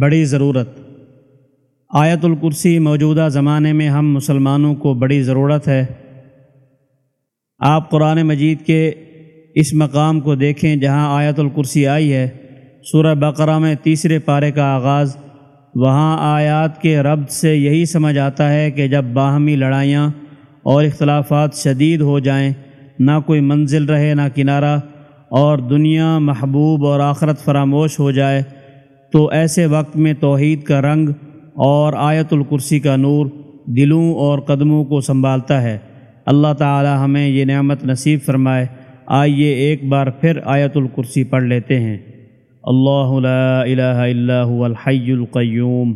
بڑی ضرورت۔ آیت الکرسی موجودہ زمانے میں ہم مسلمانوں کو بڑی ضرورت ہے۔ آپ قرآن مجید کے اس مقام کو دیکھیں جہاں آیت الکرسی آئی ہے۔ سورہ بقرہ میں تیسرے پارے کا آغاز۔ وہاں آیات کے ربط سے یہی سمجھ آتا ہے کہ جب باہمی لڑائیاں اور اختلافات شدید ہو جائیں، نہ کوئی منزل رہے، نہ کنارہ اور دنیا محبوب اور آخرت فراموش ہو جائے تو ایسے وقت میں توحید کا رنگ اور آیت الکرسی کا نور دلوں اور قدموں کو سنبھالتا ہے۔ اللہ تعالی ہمیں یہ نعمت نصیب فرمائے۔ آئیے ایک بار پھر آیت الکرسی پڑھ لیتے ہیں۔ اللہ لا الہ الا هو الحی القیوم۔